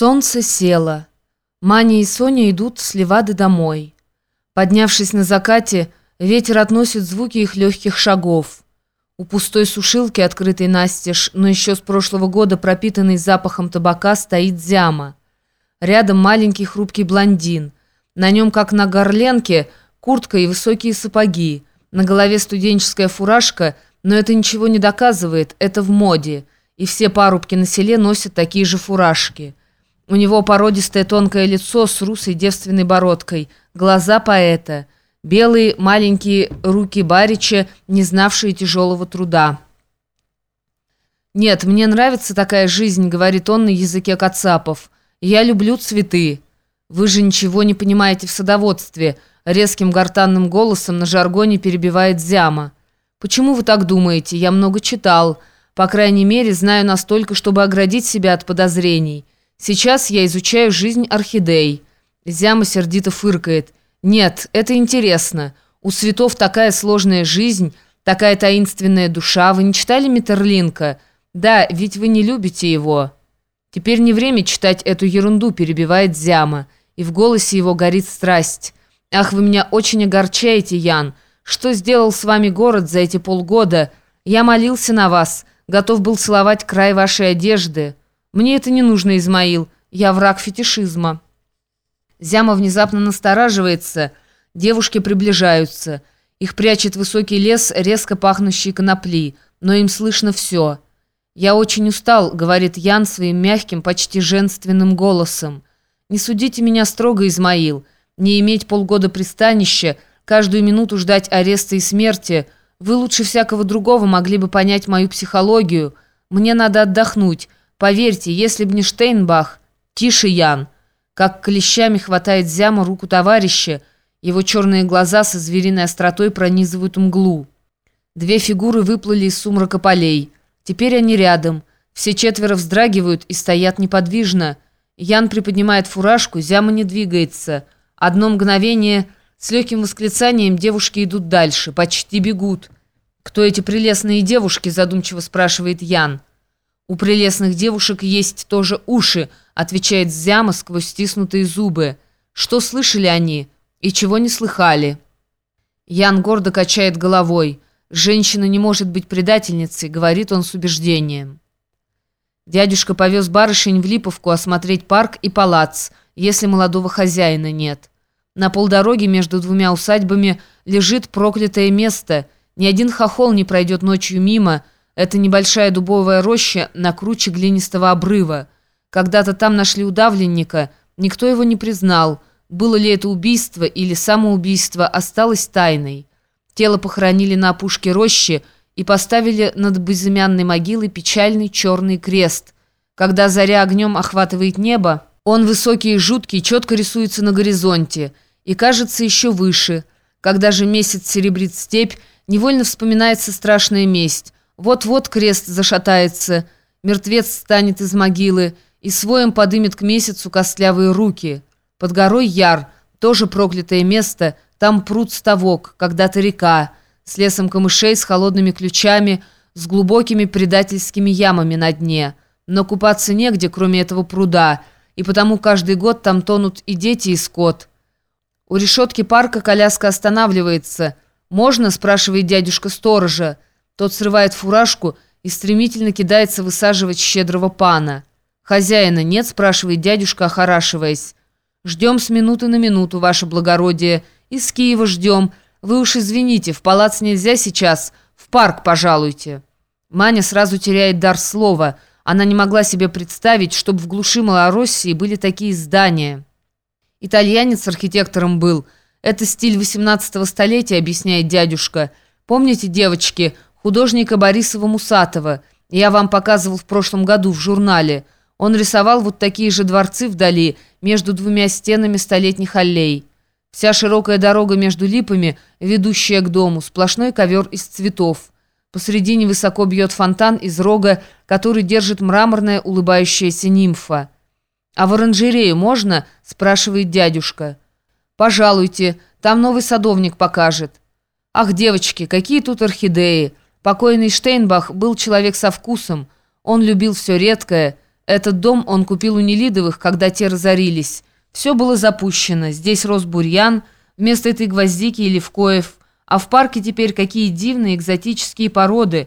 Солнце село. Маня и Соня идут с Левады домой. Поднявшись на закате, ветер относит звуки их легких шагов. У пустой сушилки, открытой настежь, но еще с прошлого года пропитанной запахом табака, стоит зяма. Рядом маленький хрупкий блондин. На нем, как на горленке, куртка и высокие сапоги. На голове студенческая фуражка, но это ничего не доказывает, это в моде. И все парубки на селе носят такие же фуражки. У него породистое тонкое лицо с русой девственной бородкой, глаза поэта, белые маленькие руки барича, не знавшие тяжелого труда. «Нет, мне нравится такая жизнь», — говорит он на языке кацапов. «Я люблю цветы». «Вы же ничего не понимаете в садоводстве», — резким гортанным голосом на жаргоне перебивает Зяма. «Почему вы так думаете? Я много читал. По крайней мере, знаю настолько, чтобы оградить себя от подозрений». Сейчас я изучаю жизнь орхидей. Зяма сердито фыркает. Нет, это интересно. У цветов такая сложная жизнь, такая таинственная душа. Вы не читали Миттерлинка? Да, ведь вы не любите его. Теперь не время читать эту ерунду, перебивает Зяма. И в голосе его горит страсть. Ах, вы меня очень огорчаете, Ян. Что сделал с вами город за эти полгода? Я молился на вас, готов был целовать край вашей одежды. «Мне это не нужно, Измаил. Я враг фетишизма». Зяма внезапно настораживается. Девушки приближаются. Их прячет высокий лес, резко пахнущий конопли, но им слышно все. «Я очень устал», — говорит Ян своим мягким, почти женственным голосом. «Не судите меня строго, Измаил. Не иметь полгода пристанища, каждую минуту ждать ареста и смерти. Вы лучше всякого другого могли бы понять мою психологию. Мне надо отдохнуть». Поверьте, если б не Штейнбах... Тише, Ян. Как клещами хватает Зяма руку товарища, его черные глаза со звериной остротой пронизывают мглу. Две фигуры выплыли из сумрака полей. Теперь они рядом. Все четверо вздрагивают и стоят неподвижно. Ян приподнимает фуражку, Зяма не двигается. Одно мгновение... С легким восклицанием девушки идут дальше, почти бегут. «Кто эти прелестные девушки?» задумчиво спрашивает Ян. «У прелестных девушек есть тоже уши», отвечает Зяма сквозь стиснутые зубы. «Что слышали они и чего не слыхали?» Ян гордо качает головой. «Женщина не может быть предательницей», говорит он с убеждением. Дядюшка повез барышень в Липовку осмотреть парк и палац, если молодого хозяина нет. На полдороги между двумя усадьбами лежит проклятое место. Ни один хохол не пройдет ночью мимо, это небольшая дубовая роща на круче глинистого обрыва. Когда-то там нашли удавленника, никто его не признал. Было ли это убийство или самоубийство, осталось тайной. Тело похоронили на опушке рощи и поставили над безымянной могилой печальный черный крест. Когда заря огнем охватывает небо, он высокий и жуткий, четко рисуется на горизонте и кажется еще выше. Когда же месяц серебрит степь, невольно вспоминается страшная месть. Вот-вот крест зашатается, мертвец станет из могилы и своим подымет к месяцу костлявые руки. Под горой Яр, тоже проклятое место, там пруд ставок, когда-то река, с лесом камышей, с холодными ключами, с глубокими предательскими ямами на дне. Но купаться негде, кроме этого пруда, и потому каждый год там тонут и дети, и скот. У решетки парка коляска останавливается. «Можно?» – спрашивает дядюшка сторожа. Тот срывает фуражку и стремительно кидается высаживать щедрого пана. «Хозяина нет?» – спрашивает дядюшка, охорашиваясь. «Ждем с минуты на минуту, ваше благородие. Из Киева ждем. Вы уж извините, в палац нельзя сейчас. В парк пожалуйте». Маня сразу теряет дар слова. Она не могла себе представить, чтобы в глуши Малороссии были такие здания. Итальянец архитектором был. Это стиль 18 столетия, объясняет дядюшка. Помните, девочки, художника Борисова-Мусатова. Я вам показывал в прошлом году в журнале. Он рисовал вот такие же дворцы вдали, между двумя стенами столетних аллей. Вся широкая дорога между липами, ведущая к дому, сплошной ковер из цветов. Посредине высоко бьет фонтан из рога, который держит мраморная улыбающаяся нимфа. «А в оранжерею можно?» – спрашивает дядюшка. «Пожалуйте, там новый садовник покажет». «Ах, девочки, какие тут орхидеи!» Покойный Штейнбах был человек со вкусом. Он любил все редкое. Этот дом он купил у Нелидовых, когда те разорились. Все было запущено. Здесь рос бурьян, вместо этой гвоздики и левкоев. А в парке теперь какие дивные экзотические породы –